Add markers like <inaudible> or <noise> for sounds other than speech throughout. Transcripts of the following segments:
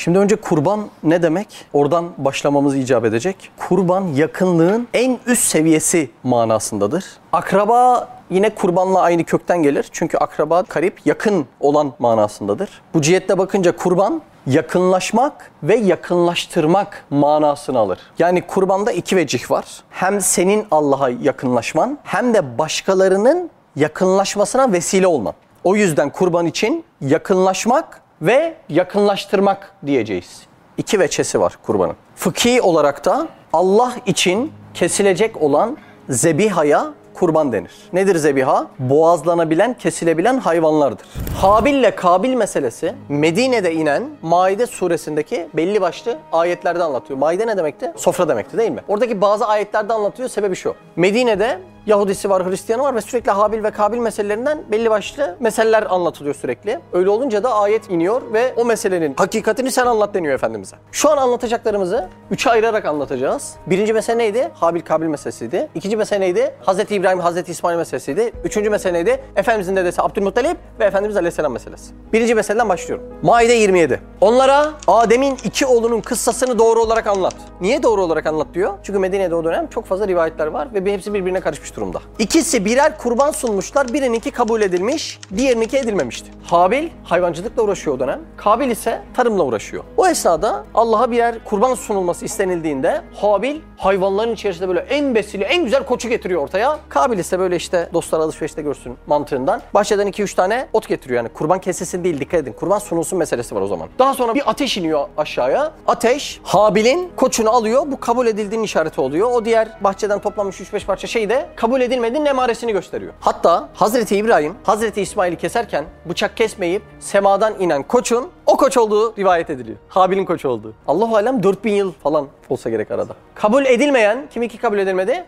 Şimdi önce kurban ne demek? Oradan başlamamız icap edecek. Kurban yakınlığın en üst seviyesi manasındadır. Akraba yine kurbanla aynı kökten gelir. Çünkü akraba karip yakın olan manasındadır. Bu cihette bakınca kurban yakınlaşmak ve yakınlaştırmak manasını alır. Yani kurbanda iki vecih var. Hem senin Allah'a yakınlaşman hem de başkalarının yakınlaşmasına vesile olman. O yüzden kurban için yakınlaşmak ve yakınlaştırmak diyeceğiz. İki veçesi var kurbanın. Fıkhi olarak da Allah için kesilecek olan zebihaya kurban denir. Nedir zebiha? Boğazlanabilen, kesilebilen hayvanlardır. Habil ile Kabil meselesi Medine'de inen Maide suresindeki belli başlı ayetlerde anlatıyor. Maide ne demekti? Sofra demekti değil mi? Oradaki bazı ayetlerde anlatıyor. Sebebi şu. Medine'de Yahudisi var, Hristiyanı var ve sürekli Habil ve Kabil meselelerinden belli başlı meseleler anlatılıyor sürekli. Öyle olunca da ayet iniyor ve o meselenin hakikatini sen anlat deniyor Efendimiz'e. Şu an anlatacaklarımızı üçe ayırarak anlatacağız. Birinci mesele neydi? Habil Kabil meselesiydi. İkinci mesele neydi? Hazreti İbrahim, Hazreti İsmail meselesiydi. Üçüncü mesele neydi? Efendimizin dedesi Abdülmuttalip ve Efendimiz Aleyhisselam meselesi. Birinci meseleden başlıyorum. Maide 27. Onlara Adem'in iki oğlunun kıssasını doğru olarak anlat. Niye doğru olarak anlat diyor? Çünkü Medine'de o dönem çok fazla rivayetler var ve hepsi birbirine karışmış durumda. İkisi birer kurban sunmuşlar. Birininki kabul edilmiş, diğerininki edilmemişti. Habil hayvancılıkla uğraşıyor o dönem. Kabil ise tarımla uğraşıyor. O esnada Allah'a birer kurban sunulması istenildiğinde Habil hayvanların içerisinde böyle en besili, en güzel koçu getiriyor ortaya. Kabil ise böyle işte dostlar alışverişte görsün mantığından. Bahçeden 2-3 tane ot getiriyor yani. Kurban kesilsin değil dikkat edin. Kurban sunulsun meselesi var o zaman. Daha sonra bir ateş iniyor aşağıya. Ateş Habil'in koçunu alıyor. Bu kabul edildiğinin işareti oluyor. O diğer bahçeden toplanmış 3-5 parça şey de kabul edilmediğinin emaresini gösteriyor. Hatta Hazreti İbrahim Hazreti İsmail'i keserken bıçak kesmeyip semadan inen koçun o koç olduğu rivayet ediliyor. Habil'in koçu olduğu. Allahu alem 4000 yıl falan olsa gerek arada. Kabul edilmeyen kiminki kabul edilmedi?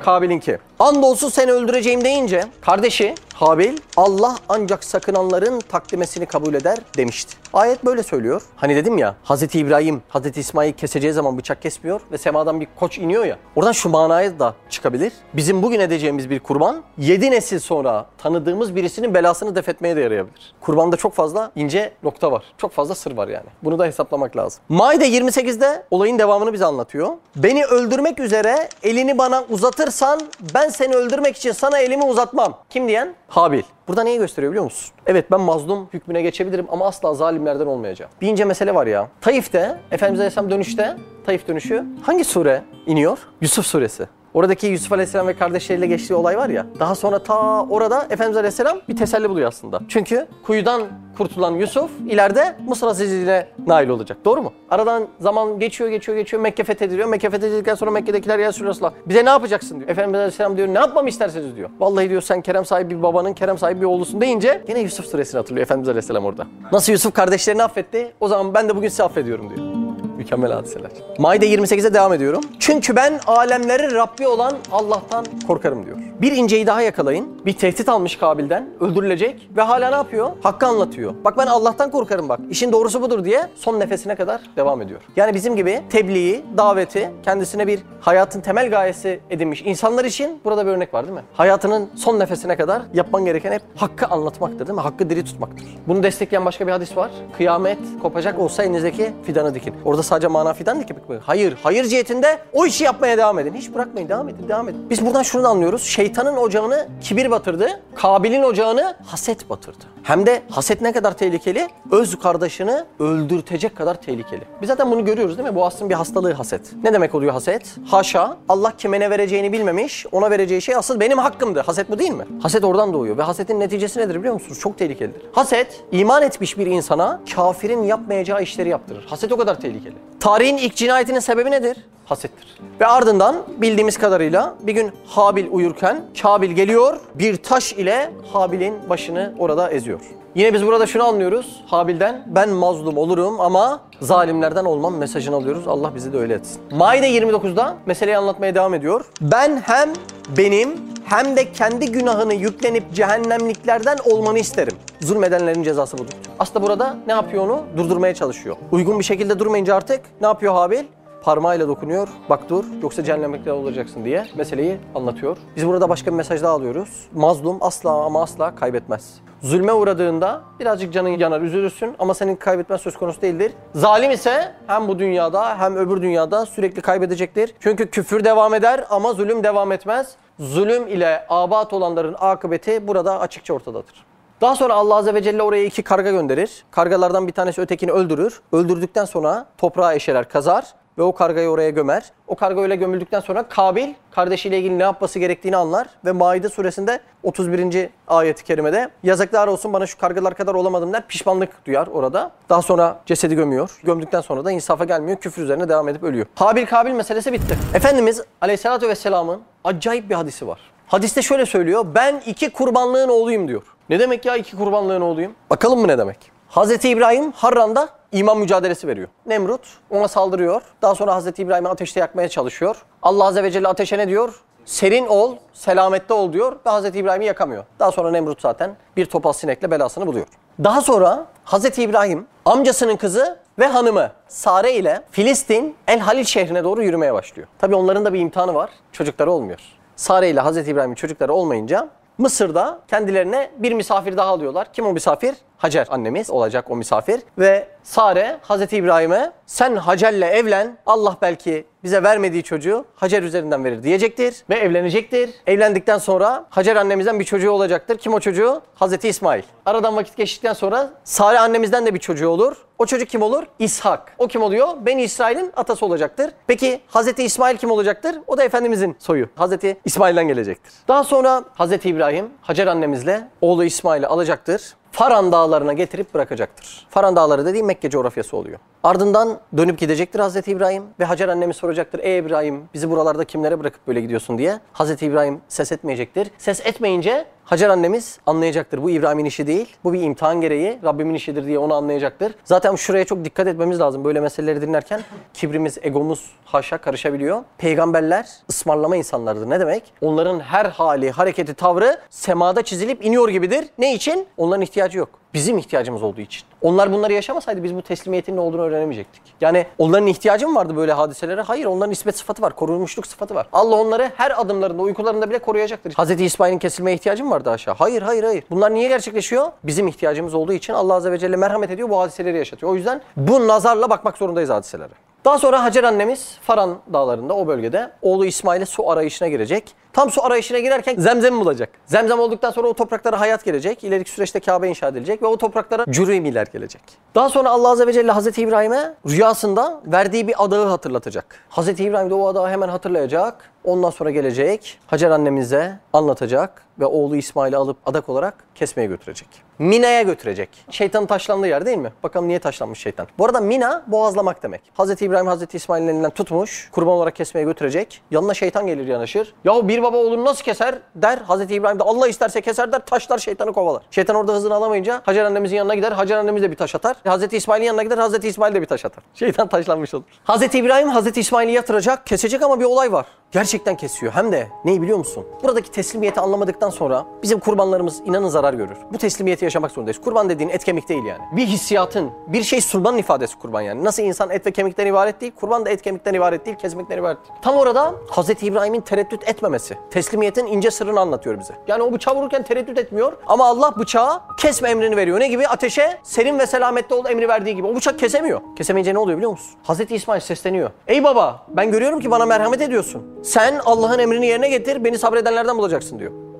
Kabil'inki. Andolsun seni öldüreceğim deyince kardeşi Habil Allah ancak sakınanların takdimesini kabul eder demişti. Ayet böyle söylüyor. Hani dedim ya Hazreti İbrahim Hazreti İsmail keseceği zaman bıçak kesmiyor ve semadan bir koç iniyor ya. Oradan şu manaya da çıkabilir. Bizim bugün edeceğimiz bir kurban 7 nesil sonra tanıdığımız birisinin belasını def etmeye de yarayabilir. Kurbanda çok fazla ince nokta var. Çok fazla sır var yani. Bunu da hesaplamak lazım. Maide 28'de olayın devamını bize anlatıyor. Beni öldürmek üzere elini bana uzatırsan ben seni öldürmek için sana elimi uzatmam. Kim diyen? Habil. Burada neyi gösteriyor biliyor musun? Evet ben mazlum hükmüne geçebilirim ama asla zalimlerden olmayacağım. Bir ince mesele var ya. Taif'te, Efendimiz Aleyhisselam dönüşte, Taif dönüşü hangi sure iniyor? Yusuf suresi. Oradaki Yusuf Aleyhisselam ve kardeşleriyle geçtiği olay var ya. Daha sonra ta orada Efendimiz Aleyhisselam bir teselli buluyor aslında. Çünkü kuyudan kurtulan Yusuf ileride Mısır Azizliğine nail olacak. Doğru mu? Aradan zaman geçiyor, geçiyor, geçiyor. Mekke fethediliyor. Mekke fethedildikten sonra Mekke'dekiler ya Resulallah bize ne yapacaksın diyor. Efendimiz Aleyhisselam diyor ne yapmamı isterseniz diyor. Vallahi diyor sen kerem sahibi bir babanın kerem sahibi bir oğlusun deyince yine Yusuf suresini hatırlıyor Efendimiz Aleyhisselam orada. Nasıl Yusuf kardeşlerini affetti? O zaman ben de bugün sizi affediyorum diyor. Mükemmel hadiseler. Maide 28'e devam ediyorum. Çünkü ben alemlerin Rabbi olan Allah'tan korkarım diyor. Bir inceyi daha yakalayın. Bir tehdit almış Kabil'den. Öldürülecek. Ve hala ne yapıyor? Hakkı anlatıyor. Bak ben Allah'tan korkarım bak. İşin doğrusu budur diye son nefesine kadar devam ediyor. Yani bizim gibi tebliği, daveti kendisine bir hayatın temel gayesi edinmiş insanlar için burada bir örnek var değil mi? Hayatının son nefesine kadar yapman gereken hep hakkı anlatmaktır değil mi? Hakkı diri tutmaktır. Bunu destekleyen başka bir hadis var. Kıyamet kopacak olsa elinizdeki fidanı dikin. Orada sadece mana fidan dikip mi? Hayır. Hayır cihetinde o işi yapmaya devam edin. Hiç bırakmayın. Devam edin. Devam edin. Biz buradan şunu anlıyoruz. Şeytanın ocağını kibir batırdı. Kabil'in ocağını haset batırdı. Hem de haset ne kadar tehlikeli? Öz kardeşini öldürtecek kadar tehlikeli. Biz zaten bunu görüyoruz değil mi? Bu aslında bir hastalığı haset. Ne demek oluyor haset? Haşa Allah kime ne vereceğini bilmemiş. Ona vereceği şey asıl benim hakkımdı. Haset bu değil mi? Haset oradan doğuyor ve hasetin neticesi nedir biliyor musunuz? Çok tehlikelidir. Haset iman etmiş bir insana kafirin yapmayacağı işleri yaptırır. Haset o kadar tehlikeli. Tarihin ilk cinayetinin sebebi nedir? Hasettir. Ve ardından bildiğimiz kadarıyla bir gün Habil uyurken Kabil geliyor bir taş ile Habil'in başını orada eziyor. Yine biz burada şunu anlıyoruz Habil'den. Ben mazlum olurum ama zalimlerden olmam mesajını alıyoruz. Allah bizi de öyle etsin. Maide 29'da meseleyi anlatmaya devam ediyor. Ben hem benim hem de kendi günahını yüklenip cehennemliklerden olmanı isterim. Zulmedenlerin cezası budur. Aslında burada ne yapıyor onu? Durdurmaya çalışıyor. Uygun bir şekilde durmayınca artık ne yapıyor Habil? Parmağıyla dokunuyor. Bak dur yoksa cehennemlikte olacaksın diye meseleyi anlatıyor. Biz burada başka bir mesaj daha alıyoruz. Mazlum asla ama asla kaybetmez. zulme uğradığında birazcık canın yanar, üzülürsün ama senin kaybetmen söz konusu değildir. Zalim ise hem bu dünyada hem öbür dünyada sürekli kaybedecektir. Çünkü küfür devam eder ama zulüm devam etmez. Zulüm ile abat olanların akıbeti burada açıkça ortadadır. Daha sonra Allah Azze ve Celle oraya iki karga gönderir. Kargalardan bir tanesi ötekini öldürür. Öldürdükten sonra toprağa eşeler, kazar ve o kargayı oraya gömer. O karga öyle gömüldükten sonra Kabil kardeşiyle ilgili ne yapması gerektiğini anlar ve Maide suresinde 31. ayeti kerimede yazıklar olsun bana şu kargalar kadar olamadım der pişmanlık duyar orada. Daha sonra cesedi gömüyor. Gömdükten sonra da insafa gelmiyor. Küfür üzerine devam edip ölüyor. Habil Kabil meselesi bitti. Efendimiz Aleyhisselatü Vesselam'ın acayip bir hadisi var. Hadiste şöyle söylüyor. Ben iki kurbanlığın oğluyum diyor. Ne demek ya iki kurbanlığın oğluyum? Bakalım mı ne demek? Hazreti İbrahim Harran'da iman mücadelesi veriyor. Nemrut ona saldırıyor. Daha sonra Hazreti İbrahim'i ateşte yakmaya çalışıyor. Allah Azze ve Celle ateşe ne diyor? Serin ol, selamette ol diyor ve Hazreti İbrahim'i yakamıyor. Daha sonra Nemrut zaten bir topal sinekle belasını buluyor. Daha sonra Hazreti İbrahim amcasının kızı ve hanımı Sare ile Filistin El Halil şehrine doğru yürümeye başlıyor. Tabii onların da bir imtihanı var. Çocukları olmuyor. Sare ile Hazreti İbrahim'in çocukları olmayınca Mısır'da kendilerine bir misafir daha alıyorlar. Kim o misafir? Hacer annemiz olacak o misafir. Ve Sare Hazreti İbrahim'e sen Hacer'le evlen. Allah belki bize vermediği çocuğu Hacer üzerinden verir diyecektir ve evlenecektir. Evlendikten sonra Hacer annemizden bir çocuğu olacaktır. Kim o çocuğu? Hazreti İsmail. Aradan vakit geçtikten sonra Sare annemizden de bir çocuğu olur. O çocuk kim olur? İshak. O kim oluyor? Ben İsrail'in atası olacaktır. Peki Hazreti İsmail kim olacaktır? O da Efendimizin soyu. Hazreti İsmail'den gelecektir. Daha sonra Hazreti İbrahim Hacer annemizle oğlu İsmail'i alacaktır. Faran dağlarına getirip bırakacaktır. Faran dağları dediğim Mekke coğrafyası oluyor. Ardından dönüp gidecektir Hazreti İbrahim ve Hacer annemiz soracaktır. Ey İbrahim bizi buralarda kimlere bırakıp böyle gidiyorsun diye. Hazreti İbrahim ses etmeyecektir. Ses etmeyince Hacer annemiz anlayacaktır. Bu İbrahim'in işi değil. Bu bir imtihan gereği Rabbimin işidir diye onu anlayacaktır. Zaten şuraya çok dikkat etmemiz lazım böyle meseleleri dinlerken. Kibrimiz, egomuz haşa karışabiliyor. Peygamberler ısmarlama insanlardır. Ne demek? Onların her hali, hareketi, tavrı semada çizilip iniyor gibidir. Ne için? Onların ihtiyacı yok. Bizim ihtiyacımız olduğu için. Onlar bunları yaşamasaydı biz bu teslimiyetin ne olduğunu öğrenemeyecektik. Yani onların ihtiyacı mı vardı böyle hadiselere? Hayır onların ismet sıfatı var, korunmuşluk sıfatı var. Allah onları her adımlarında, uykularında bile koruyacaktır. Hz. İsmail'in kesilmeye ihtiyacı mı vardı aşağı? Hayır, hayır, hayır. Bunlar niye gerçekleşiyor? Bizim ihtiyacımız olduğu için Allah Azze ve Celle merhamet ediyor, bu hadiseleri yaşatıyor. O yüzden bu nazarla bakmak zorundayız hadiselere. Daha sonra Hacer annemiz Faran dağlarında o bölgede oğlu İsmail'e su arayışına girecek. Tam su arayışına girerken zemzem bulacak. Zemzem olduktan sonra o topraklara hayat gelecek. İleriki süreçte Kabe inşa edilecek ve o topraklara cürümiler gelecek. Daha sonra Allah Azze ve Celle Hazreti İbrahim'e rüyasında verdiği bir adağı hatırlatacak. Hazreti İbrahim de o adağı hemen hatırlayacak. Ondan sonra gelecek Hacer annemize anlatacak ve oğlu İsmail'i alıp adak olarak kesmeye götürecek. Mina'ya götürecek. Şeytanın taşlandığı yer değil mi? Bakalım niye taşlanmış şeytan. Bu arada Mina boğazlamak demek. Hazreti İbrahim Hazreti İsmail'in elinden tutmuş kurban olarak kesmeye götürecek. Yanına şeytan gelir yanaşır. Yahu bir baba oğlunu nasıl keser der. Hazreti İbrahim de Allah isterse keser der. Taşlar şeytanı kovalar. Şeytan orada hızını alamayınca Hacer annemizin yanına gider. Hacer annemiz de bir taş atar. Hazreti İsmail'in yanına gider. Hazreti İsmail de bir taş atar. Şeytan taşlanmış olur. Hazreti İbrahim Hazreti İsmail'i yatıracak, kesecek ama bir olay var. Gerçekten kesiyor. Hem de neyi biliyor musun? Buradaki teslimiyeti anlamadıktan sonra bizim kurbanlarımız inanın zarar görür. Bu teslimiyeti yaşamak zorundayız. Kurban dediğin et kemik değil yani. Bir hissiyatın, bir şey sunmanın ifadesi kurban yani. Nasıl insan et ve kemikten ibaret değil, kurban da et kemikten ibaret değil, kesmekten ibaret değil. Tam orada Hazreti İbrahim'in tereddüt etmemesi, teslimiyetin ince sırrını anlatıyor bize. Yani o bıçağı vururken tereddüt etmiyor ama Allah bıçağı kesme emrini veriyor. Ne gibi? Ateşe serin ve selametli ol emri verdiği gibi. O bıçak kesemiyor. Kesemeyince ne oluyor biliyor musun? Hazreti İsmail sesleniyor. Ey baba ben görüyorum ki bana merhamet ediyorsun. Sen Allah'ın emrini yerine getir beni sabredenlerden bulacaksın diyor.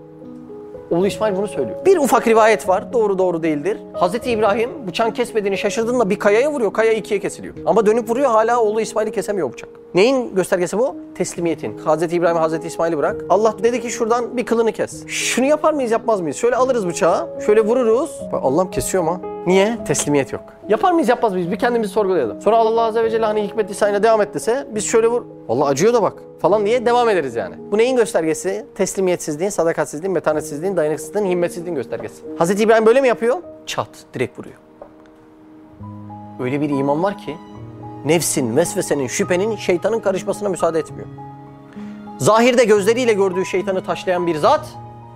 Oğlu İsmail bunu söylüyor. Bir ufak rivayet var. Doğru doğru değildir. Hazreti İbrahim bıçağın kesmediğini şaşırdığında bir kayaya vuruyor. Kaya ikiye kesiliyor. Ama dönüp vuruyor hala oğlu İsmail'i kesemiyor bıçak. Neyin göstergesi bu? Teslimiyetin. Hazreti İbrahim Hazreti İsmail'i bırak. Allah dedi ki şuradan bir kılını kes. Şunu yapar mıyız yapmaz mıyız? Şöyle alırız bıçağı. Şöyle vururuz. Allah'ım kesiyor mu? Niye? Teslimiyet yok. Yapar mıyız yapmaz mıyız? Bir kendimizi sorgulayalım. Sonra Allah Azze ve Celle hani hikmet lisanıyla devam et dese biz şöyle vur. Vallahi acıyor da bak falan diye devam ederiz yani. Bu neyin göstergesi? Teslimiyetsizliğin, sadakatsizliğin, metanetsizliğin, dayanıksızlığın, himmetsizliğin göstergesi. Hazreti İbrahim böyle mi yapıyor? Çat, direkt vuruyor. Öyle bir iman var ki nefsin, vesvesenin, şüphenin, şeytanın karışmasına müsaade etmiyor. Zahirde gözleriyle gördüğü şeytanı taşlayan bir zat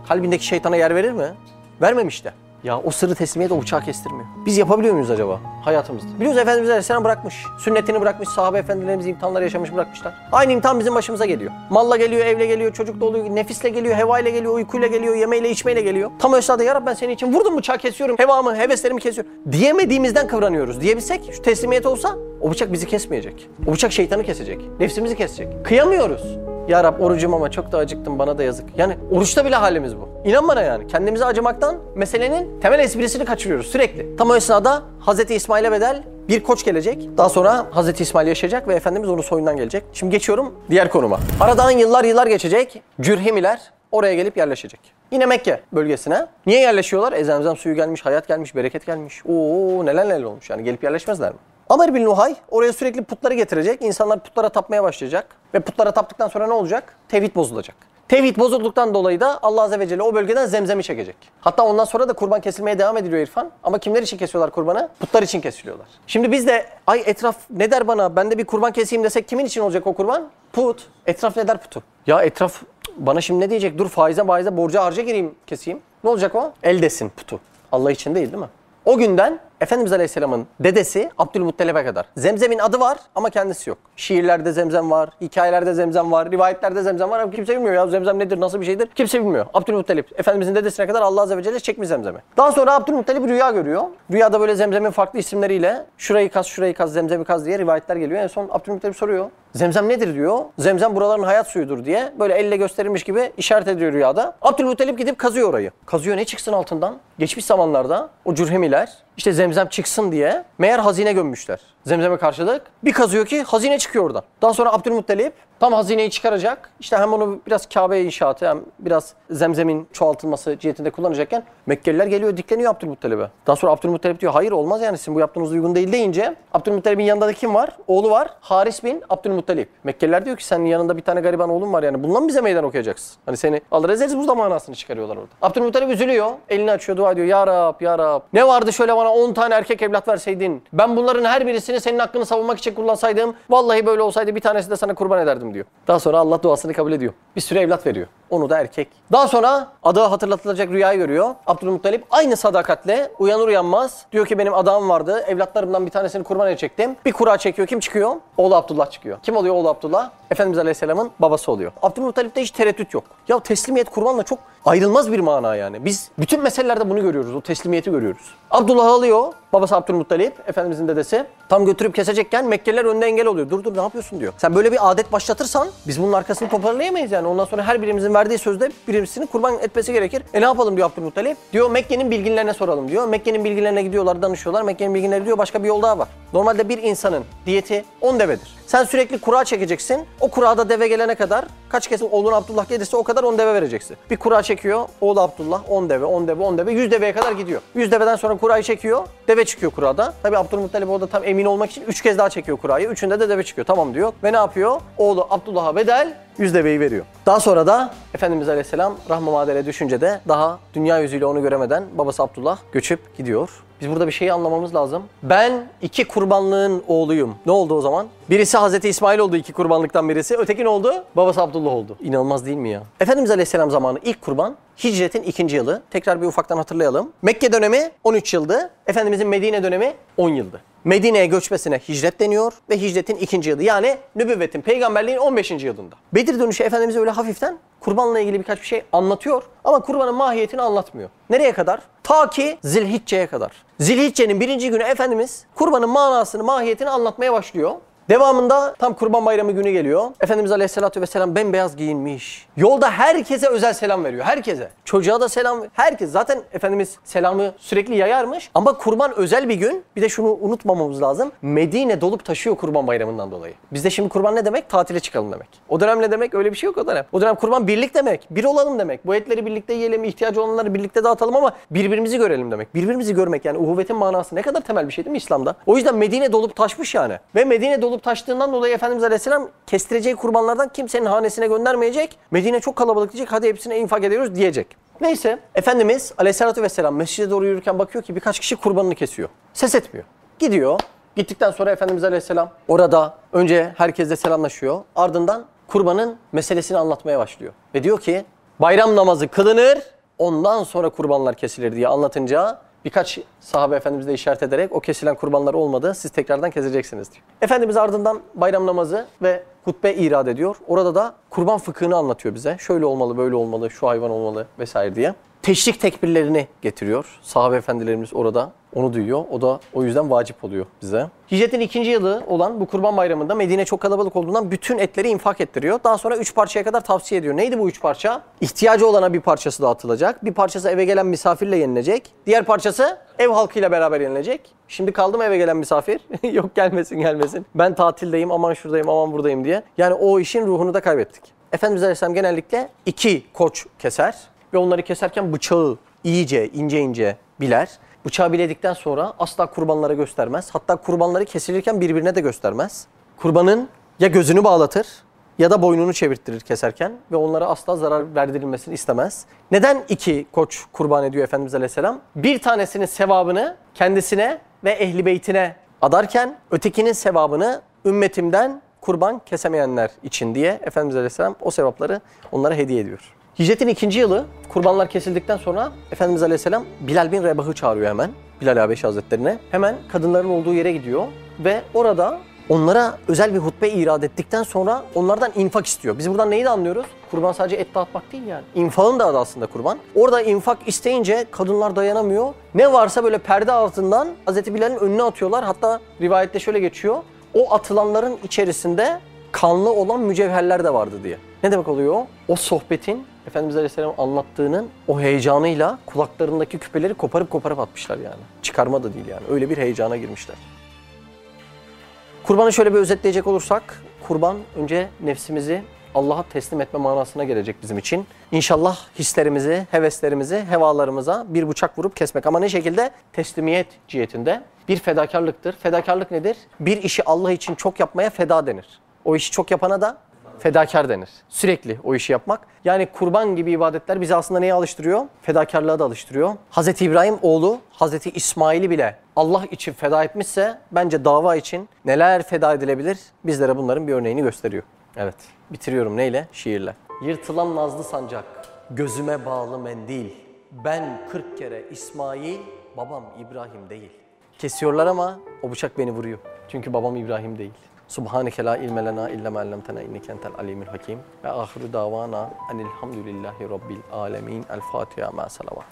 kalbindeki şeytana yer verir mi? Vermemiş de. Ya o sırrı teslimiyet o bıçağı kestirmiyor. Biz yapabiliyor muyuz acaba hayatımızda? Biliyoruz Efendimiz Aleyhisselam bırakmış. Sünnetini bırakmış. Sahabe efendilerimiz imtihanlar yaşamış bırakmışlar. Aynı imtihan bizim başımıza geliyor. Malla geliyor, evle geliyor, çocukla oluyor, nefisle geliyor, hevayla geliyor, uykuyla geliyor, yemeğiyle, içmeyle geliyor. Tam esnada ya Rabbi ben senin için vurdum bıçağı kesiyorum, hevamı, heveslerimi kesiyorum. Diyemediğimizden kıvranıyoruz. Diyebilsek şu teslimiyet olsa o bıçak bizi kesmeyecek. O bıçak şeytanı kesecek. Nefsimizi kesecek. Kıyamıyoruz. Ya Rab orucum ama çok da acıktım bana da yazık. Yani oruçta bile halimiz bu. İnan bana yani. Kendimize acımaktan meselenin temel esprisini kaçırıyoruz sürekli. Tam o esnada Hz. İsmail'e bedel bir koç gelecek. Daha sonra Hz. İsmail yaşayacak ve Efendimiz onun soyundan gelecek. Şimdi geçiyorum diğer konuma. Aradan yıllar yıllar geçecek. Cürhemiler oraya gelip yerleşecek. Yine Mekke bölgesine. Niye yerleşiyorlar? E zemzem suyu gelmiş, hayat gelmiş, bereket gelmiş. Oo neler neler olmuş yani gelip yerleşmezler mi? Amer bin Luhay oraya sürekli putları getirecek. İnsanlar putlara tapmaya başlayacak. Ve putlara taptıktan sonra ne olacak? Tevhid bozulacak. Tevhid bozulduktan dolayı da Allah Azze ve Celle o bölgeden zemzemi çekecek. Hatta ondan sonra da kurban kesilmeye devam ediliyor İrfan. Ama kimler için kesiyorlar kurbanı? Putlar için kesiliyorlar. Şimdi biz de ay etraf ne der bana ben de bir kurban keseyim desek kimin için olacak o kurban? Put. Etraf ne der putu? Ya etraf bana şimdi ne diyecek? Dur faize faize borca harca gireyim keseyim. Ne olacak o? El desin putu. Allah için değil değil mi? O günden Efendimiz Aleyhisselam'ın dedesi Abdülmuttalib'e kadar. Zemzem'in adı var ama kendisi yok. Şiirlerde zemzem var, hikayelerde zemzem var, rivayetlerde zemzem var ama kimse bilmiyor ya zemzem nedir, nasıl bir şeydir kimse bilmiyor. Abdülmuttalip Efendimizin dedesine kadar Allah Azze ve Celle çekmiş zemzemi. Daha sonra Abdülmuttalip rüya görüyor. Rüyada böyle zemzemin farklı isimleriyle şurayı kaz, şurayı kaz, zemzemi kaz diye rivayetler geliyor. En son Abdülmuttalip soruyor. Zemzem nedir diyor. Zemzem buraların hayat suyudur diye böyle elle gösterilmiş gibi işaret ediyor rüyada. Abdülmuttalip gidip kazıyor orayı. Kazıyor ne çıksın altından? Geçmiş zamanlarda o cürhemiler işte zemzem çıksın diye meğer hazine gömmüşler. Zemzeme karşılık. Bir kazıyor ki hazine çıkıyor oradan. Daha sonra Abdülmuttalip tam hazineyi çıkaracak. İşte hem onu biraz Kabe inşaatı hem biraz zemzemin çoğaltılması cihetinde kullanacakken Mekkeliler geliyor dikleniyor Abdülmuttalip'e. Daha sonra Abdülmuttalip diyor hayır olmaz yani sizin bu yaptığınız uygun değil deyince Abdülmuttalip'in yanında da kim var? Oğlu var. Haris bin Abdülmuttalip. Mekkeliler diyor ki senin yanında bir tane gariban oğlun var yani bundan mı bize meydan okuyacaksın? Hani seni alır ezeriz burada manasını çıkarıyorlar orada. Abdülmuttalip üzülüyor. Elini açıyor dua ediyor. Ya Rab ya Rab. Ne vardı şöyle bana 10 tane erkek evlat verseydin. Ben bunların her birisini senin hakkını savunmak için kullansaydım. Vallahi böyle olsaydı bir tanesi de sana kurban ederdim diyor. Daha sonra Allah duasını kabul ediyor. Bir sürü evlat veriyor. Onu da erkek. Daha sonra adı hatırlatılacak rüyayı görüyor. Abdülmuttalip aynı sadakatle uyanır uyanmaz diyor ki benim adamım vardı. Evlatlarımdan bir tanesini kurban edecektim. Bir kura çekiyor. Kim çıkıyor? Oğlu Abdullah çıkıyor. Kim oluyor oğlu Abdullah? Efendimiz Aleyhisselam'ın babası oluyor. Abdülmuttalip'te hiç tereddüt yok. Ya teslimiyet kurbanla çok ayrılmaz bir mana yani. Biz bütün meselelerde bunu görüyoruz. O teslimiyeti görüyoruz. Abdullah alıyor. Babası Abdülmuttalip, Efendimizin dedesi. Tam götürüp kesecekken Mekkeliler önünde engel oluyor. Dur dur ne yapıyorsun diyor. Sen böyle bir adet başlatırsan biz bunun arkasını toparlayamayız yani. Ondan sonra her birimizin verdiği sözde birisini kurban etmesi gerekir. E ne yapalım diyor Abdülmuttalip. Diyor Mekke'nin bilginlerine soralım diyor. Mekke'nin bilginlerine gidiyorlar danışıyorlar. Mekke'nin bilginleri diyor başka bir yol daha var. Normalde bir insanın diyeti 10 devedir. Sen sürekli kura çekeceksin. O kurada deve gelene kadar kaç kez oğlun Abdullah gelirse o kadar 10 deve vereceksin. Bir kura çekiyor. Oğlu Abdullah 10 deve, 10 deve, 10 deve, 100 deveye kadar gidiyor. 100 deveden sonra kurayı çekiyor. Deve çıkıyor kurada. Tabi Abdülmuttalip orada tam emin olmak için 3 kez daha çekiyor kurayı. Üçünde de deve çıkıyor. Tamam diyor. Ve ne yapıyor? Oğlu Abdullah'a bedel 100 deveyi veriyor. Daha sonra da Efendimiz Aleyhisselam rahmı madere düşünce de daha dünya yüzüyle onu göremeden babası Abdullah göçüp gidiyor. Biz burada bir şeyi anlamamız lazım. Ben iki kurbanlığın oğluyum. Ne oldu o zaman? Birisi Hazreti İsmail oldu iki kurbanlıktan birisi. Öteki ne oldu? Babası Abdullah oldu. İnanılmaz değil mi ya? Efendimiz Aleyhisselam zamanı ilk kurban hicretin ikinci yılı. Tekrar bir ufaktan hatırlayalım. Mekke dönemi 13 yıldı. Efendimizin Medine dönemi 10 yıldı. Medine'ye göçmesine hicret deniyor ve hicretin ikinci yılı. Yani nübüvvetin, peygamberliğin 15. yılında. Bedir dönüşü Efendimiz öyle hafiften kurbanla ilgili birkaç bir şey anlatıyor ama kurbanın mahiyetini anlatmıyor. Nereye kadar? Ta ki Zilhicce'ye kadar. Zilhicce'nin birinci günü Efendimiz kurbanın manasını, mahiyetini anlatmaya başlıyor. Devamında tam Kurban Bayramı günü geliyor. Efendimiz Aleyhisselatü Vesselam bembeyaz giyinmiş. Yolda herkese özel selam veriyor. Herkese. Çocuğa da selam. Herkes. Zaten Efendimiz selamı sürekli yayarmış. Ama kurban özel bir gün. Bir de şunu unutmamamız lazım. Medine dolup taşıyor Kurban Bayramı'ndan dolayı. Bizde şimdi kurban ne demek? Tatile çıkalım demek. O dönem ne demek? Öyle bir şey yok o dönem. O dönem kurban birlik demek. Bir olalım demek. Bu etleri birlikte yiyelim, ihtiyacı olanları birlikte dağıtalım ama birbirimizi görelim demek. Birbirimizi görmek yani uhuvvetin manası ne kadar temel bir şey değil mi İslam'da? O yüzden Medine dolup taşmış yani. Ve Medine dolup taştığından dolayı Efendimiz Aleyhisselam kestireceği kurbanlardan kimsenin hanesine göndermeyecek. Medine çok kalabalık diyecek. Hadi hepsine infak ediyoruz diyecek. Neyse Efendimiz Aleyhisselatü Vesselam mescide doğru yürürken bakıyor ki birkaç kişi kurbanını kesiyor. Ses etmiyor. Gidiyor. Gittikten sonra Efendimiz Aleyhisselam orada önce herkesle selamlaşıyor. Ardından kurbanın meselesini anlatmaya başlıyor. Ve diyor ki bayram namazı kılınır ondan sonra kurbanlar kesilir diye anlatınca birkaç sahabe efendimiz de işaret ederek o kesilen kurbanlar olmadı siz tekrardan keseceksiniz diyor. Efendimiz ardından bayram namazı ve hutbe irad ediyor. Orada da kurban fıkhını anlatıyor bize. Şöyle olmalı, böyle olmalı, şu hayvan olmalı vesaire diye. Teşrik tekbirlerini getiriyor. Sahabe efendilerimiz orada onu duyuyor. O da o yüzden vacip oluyor bize. Hicretin ikinci yılı olan bu kurban bayramında Medine çok kalabalık olduğundan bütün etleri infak ettiriyor. Daha sonra üç parçaya kadar tavsiye ediyor. Neydi bu üç parça? İhtiyacı olana bir parçası dağıtılacak. Bir parçası eve gelen misafirle yenilecek. Diğer parçası ev halkıyla beraber yenilecek. Şimdi kaldı mı eve gelen misafir? <laughs> Yok gelmesin gelmesin. Ben tatildeyim aman şuradayım aman buradayım diye. Yani o işin ruhunu da kaybettik. Efendimiz Aleyhisselam genellikle iki koç keser ve onları keserken bıçağı iyice ince ince biler. Bıçağı biledikten sonra asla kurbanlara göstermez. Hatta kurbanları kesilirken birbirine de göstermez. Kurbanın ya gözünü bağlatır ya da boynunu çevirttirir keserken ve onlara asla zarar verdirilmesini istemez. Neden iki koç kurban ediyor Efendimiz Aleyhisselam? Bir tanesinin sevabını kendisine ve ehli beytine adarken ötekinin sevabını ümmetimden kurban kesemeyenler için diye Efendimiz Aleyhisselam o sevapları onlara hediye ediyor. Hicretin ikinci yılı kurbanlar kesildikten sonra Efendimiz Aleyhisselam Bilal bin Rebah'ı çağırıyor hemen. Bilal Habeşi Hazretlerine. Hemen kadınların olduğu yere gidiyor ve orada onlara özel bir hutbe irad ettikten sonra onlardan infak istiyor. Biz buradan neyi de anlıyoruz? Kurban sadece et dağıtmak değil yani. İnfakın da adı aslında kurban. Orada infak isteyince kadınlar dayanamıyor. Ne varsa böyle perde altından Hazreti Bilal'in önüne atıyorlar. Hatta rivayette şöyle geçiyor. O atılanların içerisinde kanlı olan mücevherler de vardı diye. Ne demek oluyor? O sohbetin Efendimiz Aleyhisselam anlattığının o heyecanıyla kulaklarındaki küpeleri koparıp koparıp atmışlar yani. Çıkarma da değil yani. Öyle bir heyecana girmişler. Kurbanı şöyle bir özetleyecek olursak, kurban önce nefsimizi Allah'a teslim etme manasına gelecek bizim için. İnşallah hislerimizi, heveslerimizi, hevalarımıza bir bıçak vurup kesmek. Ama ne şekilde? Teslimiyet cihetinde. Bir fedakarlıktır. Fedakarlık nedir? Bir işi Allah için çok yapmaya feda denir. O işi çok yapana da fedakar denir. Sürekli o işi yapmak. Yani kurban gibi ibadetler bizi aslında neye alıştırıyor? Fedakarlığa da alıştırıyor. Hazreti İbrahim oğlu Hazreti İsmail'i bile Allah için feda etmişse bence dava için neler feda edilebilir? Bizlere bunların bir örneğini gösteriyor. Evet. Bitiriyorum neyle? Şiirle. Yırtılan nazlı sancak, gözüme bağlı mendil. Ben 40 kere İsmail, babam İbrahim değil. Kesiyorlar ama o bıçak beni vuruyor. Çünkü babam İbrahim değil. سبحانك لا علم لنا إلا ما علمتنا إنك أنت العليم الحكيم. وآخر دعوانا أن الحمد لله رب العالمين. الفاتحة مع صلوات